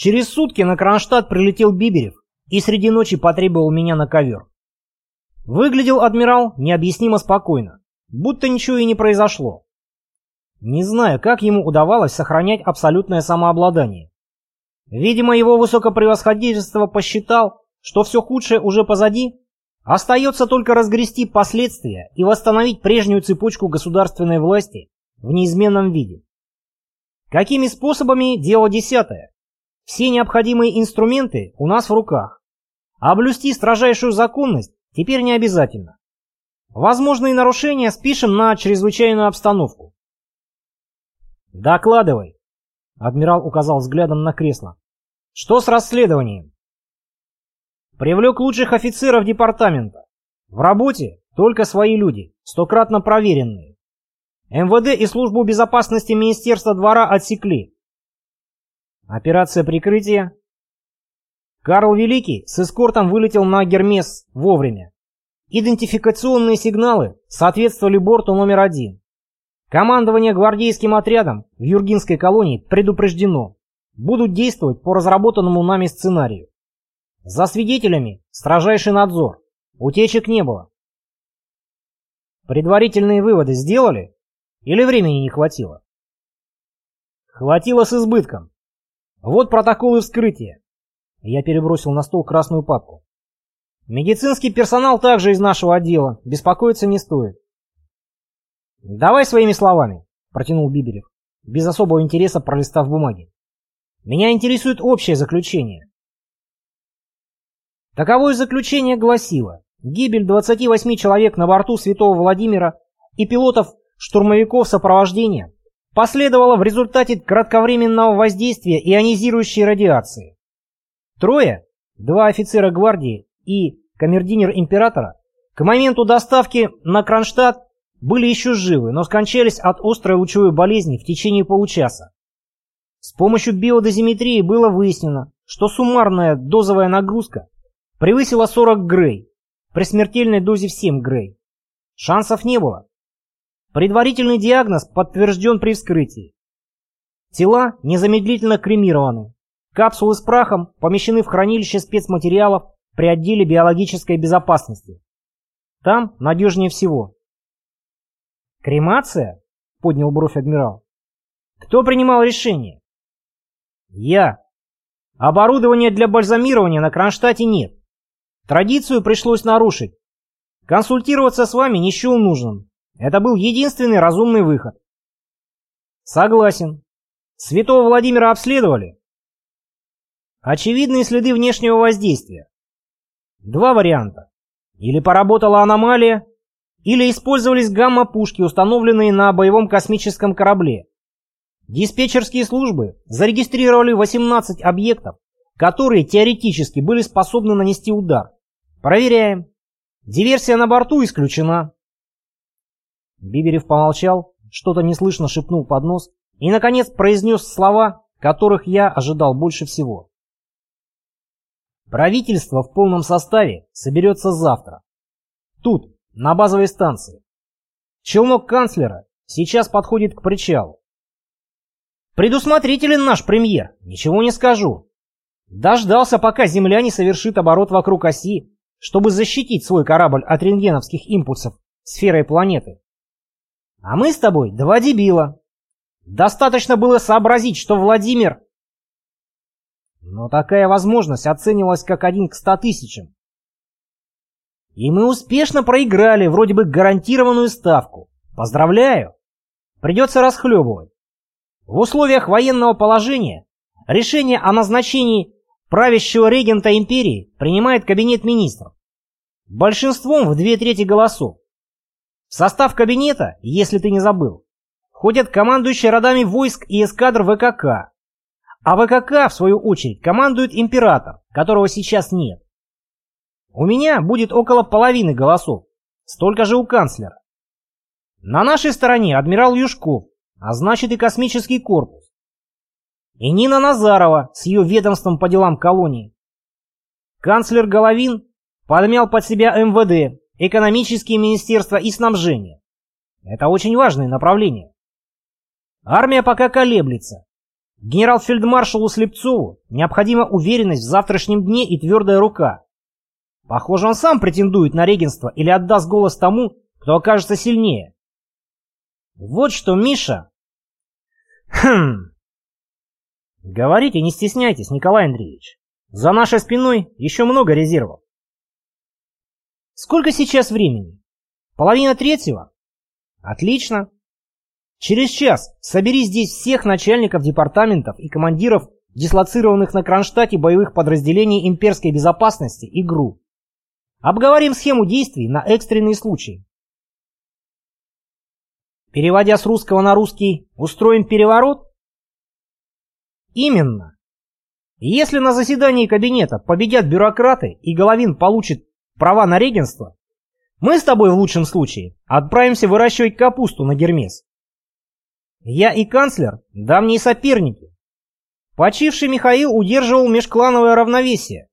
Через сутки на Кронштадт прилетел Биберев и среди ночи потребовал меня на ковер. Выглядел адмирал необъяснимо спокойно, будто ничего и не произошло. Не знаю, как ему удавалось сохранять абсолютное самообладание. Видимо, его высокопревосходительство посчитал, что все худшее уже позади, остается только разгрести последствия и восстановить прежнюю цепочку государственной власти в неизменном виде. Какими способами – дело десятое. Все необходимые инструменты у нас в руках. Облюсти строжайшую законность теперь не обязательно. Возможные нарушения спишем на чрезвычайную обстановку. «Докладывай», — адмирал указал взглядом на кресло. «Что с расследованием?» «Привлек лучших офицеров департамента. В работе только свои люди, стократно проверенные. МВД и службу безопасности Министерства двора отсекли. Операция прикрытия. Карл Великий с эскортом вылетел на Гермес вовремя. Идентификационные сигналы соответствовали борту номер один. Командование гвардейским отрядом в Юргинской колонии предупреждено. Будут действовать по разработанному нами сценарию. За свидетелями строжайший надзор. Утечек не было. Предварительные выводы сделали? Или времени не хватило? Хватило с избытком. Вот протоколы вскрытия. Я перебросил на стол красную папку. Медицинский персонал также из нашего отдела. Беспокоиться не стоит. Давай своими словами, протянул Биберев, без особого интереса пролистав бумаги. Меня интересует общее заключение. Таковое заключение гласило гибель 28 человек на борту Святого Владимира и пилотов штурмовиков сопровождения последовало в результате кратковременного воздействия ионизирующей радиации. Трое, два офицера гвардии и камердинер императора, к моменту доставки на Кронштадт были еще живы, но скончались от острой лучевой болезни в течение получаса. С помощью биодозиметрии было выяснено, что суммарная дозовая нагрузка превысила 40 грей, при смертельной дозе в 7 грей. Шансов не было. Предварительный диагноз подтвержден при вскрытии. Тела незамедлительно кремированы. Капсулы с прахом помещены в хранилище спецматериалов при отделе биологической безопасности. Там надежнее всего. «Кремация?» — поднял бровь адмирал. «Кто принимал решение?» «Я. Оборудования для бальзамирования на Кронштадте нет. Традицию пришлось нарушить. Консультироваться с вами не счел нужным. Это был единственный разумный выход. Согласен. Святого Владимира обследовали? Очевидные следы внешнего воздействия. Два варианта. Или поработала аномалия, или использовались гамма-пушки, установленные на боевом космическом корабле. Диспетчерские службы зарегистрировали 18 объектов, которые теоретически были способны нанести удар. Проверяем. Диверсия на борту исключена. Биберев помолчал, что-то неслышно шепнул под нос и, наконец, произнес слова, которых я ожидал больше всего. Правительство в полном составе соберется завтра. Тут, на базовой станции. Челнок канцлера сейчас подходит к причалу. Предусмотрителен наш премьер, ничего не скажу. Дождался, пока Земля не совершит оборот вокруг оси, чтобы защитить свой корабль от рентгеновских импульсов сферой планеты. А мы с тобой два дебила. Достаточно было сообразить, что Владимир... Но такая возможность оценивалась как один к ста тысячам. И мы успешно проиграли вроде бы гарантированную ставку. Поздравляю. Придется расхлебывать. В условиях военного положения решение о назначении правящего регента империи принимает кабинет министров. Большинством в две трети голосов. В состав кабинета, если ты не забыл, входят командующие родами войск и эскадр ВКК. А ВКК, в свою очередь, командует император, которого сейчас нет. У меня будет около половины голосов, столько же у канцлера. На нашей стороне адмирал Юшков, а значит и космический корпус. И Нина Назарова с ее ведомством по делам колонии. Канцлер Головин подмял под себя МВД, экономические министерства и снабжения. Это очень важное направление. Армия пока колеблется. Генерал-фельдмаршалу Слепцову необходима уверенность в завтрашнем дне и твердая рука. Похоже, он сам претендует на регенство или отдаст голос тому, кто окажется сильнее. Вот что, Миша. Хм. Говорите, не стесняйтесь, Николай Андреевич. За нашей спиной еще много резервов. Сколько сейчас времени? Половина третьего? Отлично. Через час собери здесь всех начальников департаментов и командиров дислоцированных на Кронштадте боевых подразделений имперской безопасности и ГРУ. Обговорим схему действий на экстренные случаи. Переводя с русского на русский, устроим переворот? Именно. Если на заседании кабинета победят бюрократы и Головин получит права на регенство, мы с тобой в лучшем случае отправимся выращивать капусту на Гермес. Я и канцлер – давние соперники. Почивший Михаил удерживал межклановое равновесие.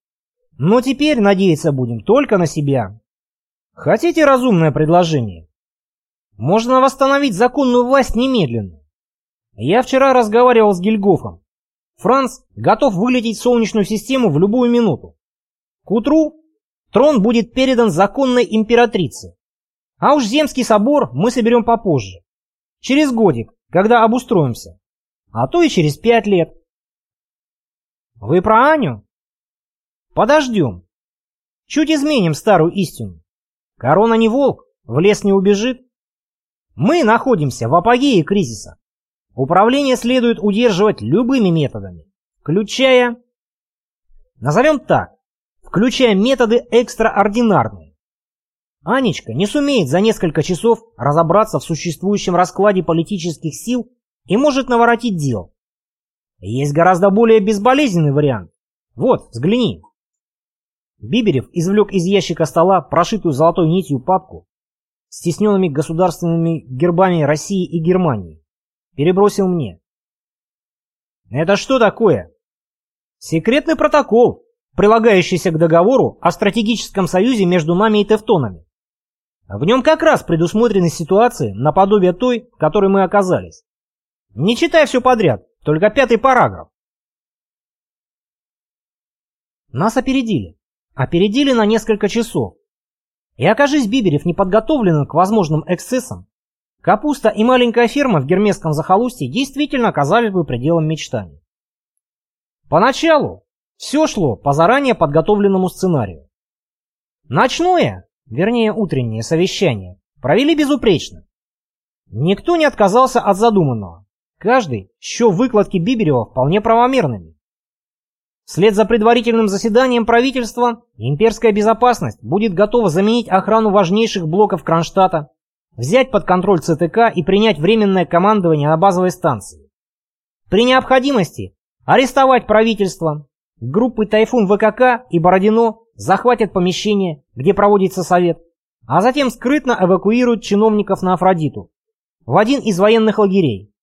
Но теперь надеяться будем только на себя. Хотите разумное предложение? Можно восстановить законную власть немедленно. Я вчера разговаривал с Гильгофом. Франц готов вылететь в Солнечную систему в любую минуту. К утру трон будет передан законной императрице. А уж Земский собор мы соберем попозже. Через годик, когда обустроимся. А то и через пять лет. Вы про Аню? Подождем. Чуть изменим старую истину. Корона не волк, в лес не убежит. Мы находимся в апогее кризиса. Управление следует удерживать любыми методами, включая... Назовем так, включая методы экстраординарные. Анечка не сумеет за несколько часов разобраться в существующем раскладе политических сил и может наворотить дел. Есть гораздо более безболезненный вариант. Вот, взгляни. Биберев извлек из ящика стола прошитую золотой нитью папку с тесненными государственными гербами России и Германии перебросил мне. Это что такое? Секретный протокол, прилагающийся к договору о стратегическом союзе между нами и тевтонами. В нем как раз предусмотрены ситуации наподобие той, в которой мы оказались. Не читай все подряд, только пятый параграф. Нас опередили. Опередили на несколько часов. И окажись Биберев неподготовленным к возможным эксцессам, Капуста и маленькая ферма в гермесском захолустье действительно оказались бы пределом мечтаний. Поначалу все шло по заранее подготовленному сценарию. Ночное, вернее утреннее совещание провели безупречно. Никто не отказался от задуманного. Каждый счел выкладки Биберева вполне правомерными. Вслед за предварительным заседанием правительства имперская безопасность будет готова заменить охрану важнейших блоков Кронштадта взять под контроль ЦТК и принять временное командование на базовой станции. При необходимости арестовать правительство, группы «Тайфун» ВКК и «Бородино» захватят помещение, где проводится совет, а затем скрытно эвакуируют чиновников на Афродиту, в один из военных лагерей.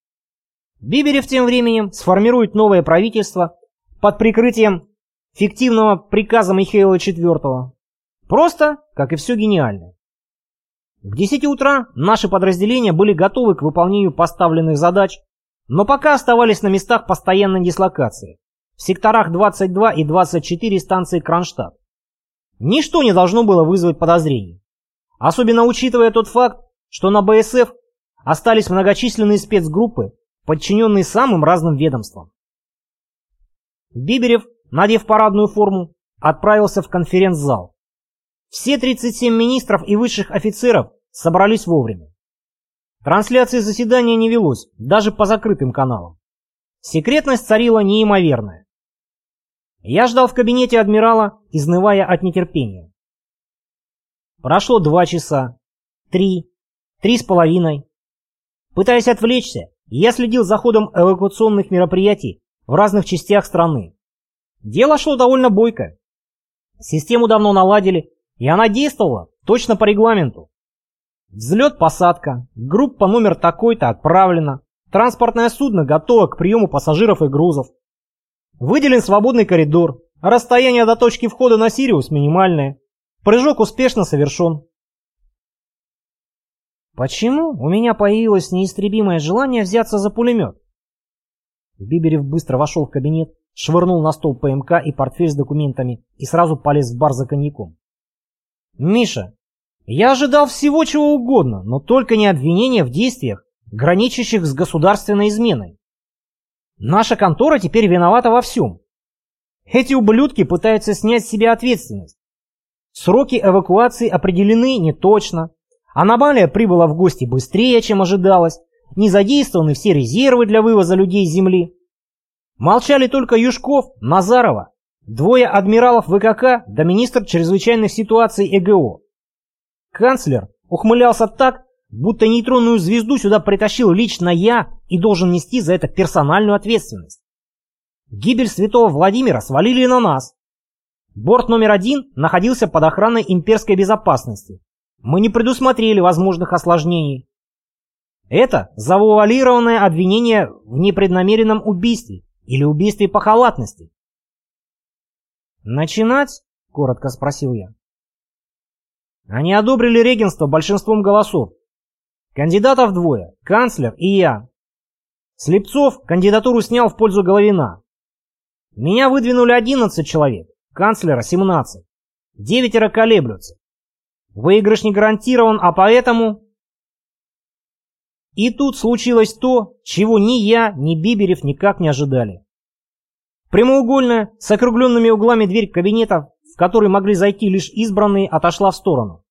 Биберев тем временем сформирует новое правительство под прикрытием фиктивного приказа Михаила IV. Просто, как и все гениальное. К 10 утра наши подразделения были готовы к выполнению поставленных задач, но пока оставались на местах постоянной дислокации, в секторах 22 и 24 станции Кронштадт. Ничто не должно было вызвать подозрений, особенно учитывая тот факт, что на БСФ остались многочисленные спецгруппы, подчиненные самым разным ведомствам. Биберев, надев парадную форму, отправился в конференц-зал. Все 37 министров и высших офицеров собрались вовремя. Трансляции заседания не велось, даже по закрытым каналам. Секретность царила неимоверная. Я ждал в кабинете адмирала, изнывая от нетерпения. Прошло два часа, три, три с половиной. Пытаясь отвлечься, я следил за ходом эвакуационных мероприятий в разных частях страны. Дело шло довольно бойко. Систему давно наладили, и она действовала точно по регламенту. Взлет-посадка, группа номер такой-то отправлена, транспортное судно готово к приему пассажиров и грузов. Выделен свободный коридор, расстояние до точки входа на Сириус минимальное. Прыжок успешно совершен. Почему у меня появилось неистребимое желание взяться за пулемет? Биберев быстро вошел в кабинет, швырнул на стол ПМК и портфель с документами и сразу полез в бар за коньяком. «Миша, я ожидал всего чего угодно, но только не обвинения в действиях, граничащих с государственной изменой. Наша контора теперь виновата во всем. Эти ублюдки пытаются снять с себя ответственность. Сроки эвакуации определены не точно. Аномалия прибыла в гости быстрее, чем ожидалось. Не задействованы все резервы для вывоза людей с земли. Молчали только Юшков, Назарова, двое адмиралов ВКК да министр чрезвычайных ситуаций ЭГО. Канцлер ухмылялся так, будто нейтронную звезду сюда притащил лично я и должен нести за это персональную ответственность. Гибель святого Владимира свалили на нас. Борт номер один находился под охраной имперской безопасности. Мы не предусмотрели возможных осложнений. Это завуалированное обвинение в непреднамеренном убийстве или убийстве по халатности. «Начинать?» — коротко спросил я. Они одобрили регенство большинством голосов. Кандидатов двое, канцлер и я. Слепцов кандидатуру снял в пользу Головина. Меня выдвинули 11 человек, канцлера 17. Девятеро колеблются. Выигрыш не гарантирован, а поэтому... И тут случилось то, чего ни я, ни Биберев никак не ожидали. Прямоугольная, с округленными углами дверь кабинета, в который могли зайти лишь избранные, отошла в сторону.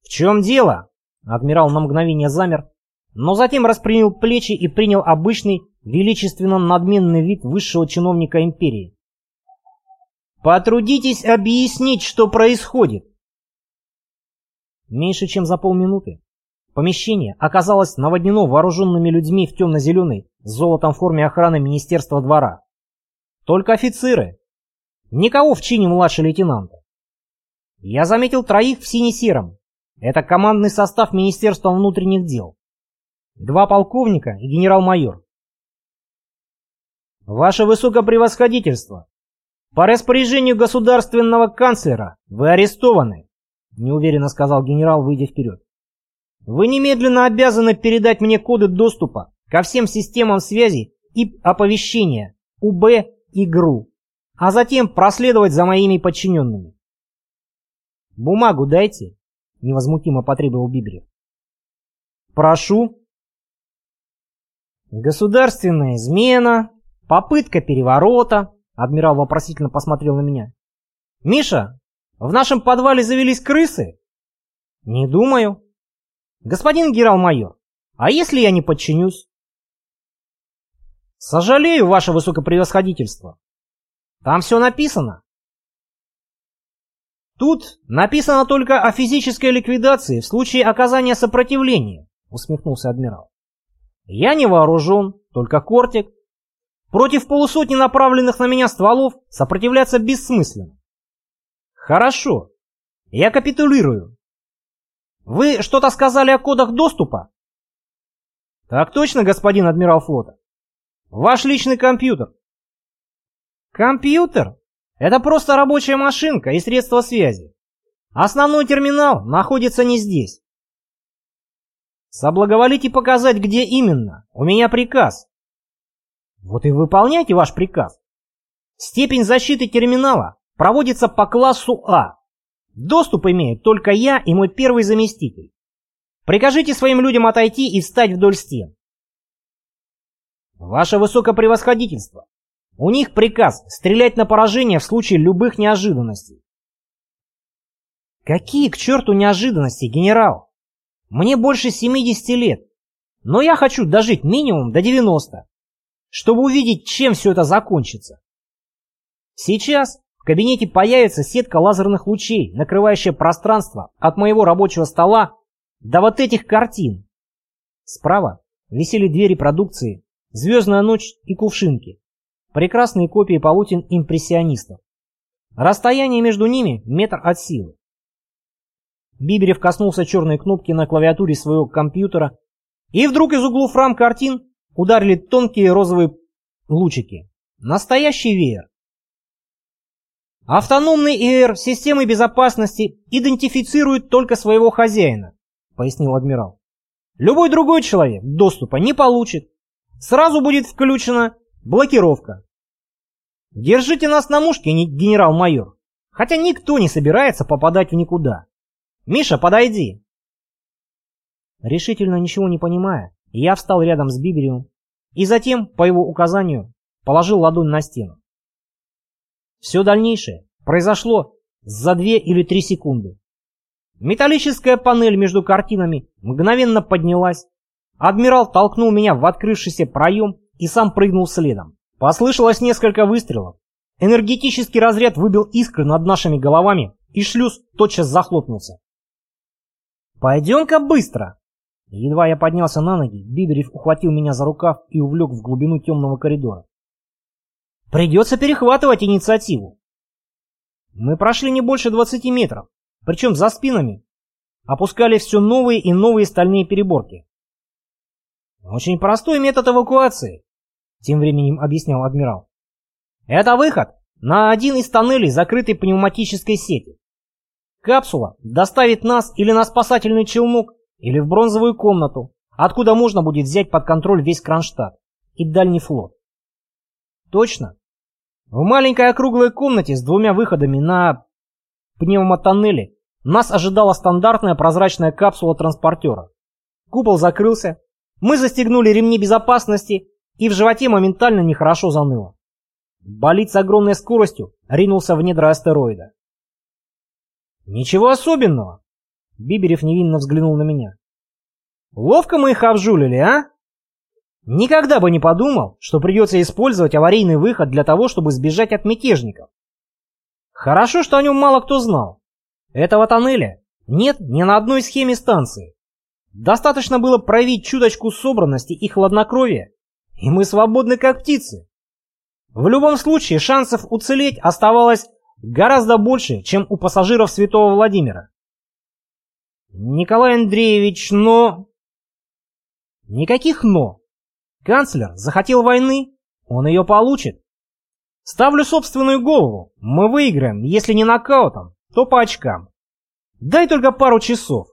«В чем дело?» Адмирал на мгновение замер, но затем распрямил плечи и принял обычный, величественно надменный вид высшего чиновника империи. «Потрудитесь объяснить, что происходит!» Меньше чем за полминуты помещение оказалось наводнено вооруженными людьми в темно-зеленой с золотом форме охраны Министерства двора. Только офицеры. Никого в чине младшего лейтенанта. Я заметил троих в сине-сером, это командный состав Министерства внутренних дел. Два полковника и генерал-майор. Ваше Высокопревосходительство, по распоряжению государственного канцлера вы арестованы, неуверенно сказал генерал, выйдя вперед. Вы немедленно обязаны передать мне коды доступа ко всем системам связи и оповещения УБ и ГРУ, а затем проследовать за моими подчиненными. Бумагу дайте. — невозмутимо потребовал Биберев. «Прошу». «Государственная измена, попытка переворота», — адмирал вопросительно посмотрел на меня. «Миша, в нашем подвале завелись крысы?» «Не думаю». «Господин генерал-майор, а если я не подчинюсь?» «Сожалею, ваше высокопревосходительство. Там все написано. Тут написано только о физической ликвидации в случае оказания сопротивления, усмехнулся адмирал. Я не вооружен, только кортик. Против полусотни направленных на меня стволов сопротивляться бессмысленно. Хорошо, я капитулирую. Вы что-то сказали о кодах доступа? Так точно, господин адмирал флота. Ваш личный компьютер. Компьютер? Это просто рабочая машинка и средство связи. Основной терминал находится не здесь. Соблаговолите показать, где именно. У меня приказ. Вот и выполняйте ваш приказ. Степень защиты терминала проводится по классу А. Доступ имеют только я и мой первый заместитель. Прикажите своим людям отойти и встать вдоль стен. Ваше высокопревосходительство, у них приказ стрелять на поражение в случае любых неожиданностей. Какие к черту неожиданности, генерал? Мне больше 70 лет, но я хочу дожить минимум до 90, чтобы увидеть, чем все это закончится. Сейчас в кабинете появится сетка лазерных лучей, накрывающая пространство от моего рабочего стола до вот этих картин. Справа висели двери продукции, звездная ночь и кувшинки. Прекрасные копии полотен импрессионистов. Расстояние между ними метр от силы. Биберев коснулся черной кнопки на клавиатуре своего компьютера, и вдруг из углов рам картин ударили тонкие розовые лучики. Настоящий веер. Автономный ИР системы безопасности идентифицирует только своего хозяина, пояснил адмирал. Любой другой человек доступа не получит. сразу будет включена блокировка. Держите нас на мушке, генерал-майор. Хотя никто не собирается попадать в никуда. Миша, подойди. Решительно ничего не понимая, я встал рядом с Биберевым и затем, по его указанию, положил ладонь на стену. Все дальнейшее произошло за две или три секунды. Металлическая панель между картинами мгновенно поднялась. Адмирал толкнул меня в открывшийся проем и сам прыгнул следом. Послышалось несколько выстрелов. Энергетический разряд выбил искры над нашими головами, и шлюз тотчас захлопнулся. «Пойдем-ка быстро!» Едва я поднялся на ноги, Биберев ухватил меня за рукав и увлек в глубину темного коридора. «Придется перехватывать инициативу!» Мы прошли не больше 20 метров, причем за спинами опускали все новые и новые стальные переборки. «Очень простой метод эвакуации», — тем временем объяснял адмирал. «Это выход на один из тоннелей закрытой пневматической сети. Капсула доставит нас или на спасательный челнок, или в бронзовую комнату, откуда можно будет взять под контроль весь Кронштадт и дальний флот. Точно. В маленькой округлой комнате с двумя выходами на пневмотоннеле нас ожидала стандартная прозрачная капсула транспортера. Купол закрылся, мы застегнули ремни безопасности, и в животе моментально нехорошо заныло. Болид с огромной скоростью ринулся в недра астероида. «Ничего особенного!» Биберев невинно взглянул на меня. «Ловко мы их обжулили, а?» Никогда бы не подумал, что придется использовать аварийный выход для того, чтобы сбежать от мятежников. Хорошо, что о нем мало кто знал. Этого тоннеля нет ни на одной схеме станции. Достаточно было проявить чуточку собранности и хладнокровия, и мы свободны как птицы. В любом случае шансов уцелеть оставалось гораздо больше, чем у пассажиров Святого Владимира. Николай Андреевич, но... Никаких «но». Канцлер захотел войны, он ее получит. Ставлю собственную голову, мы выиграем, если не нокаутом, то по очкам. Дай только пару часов.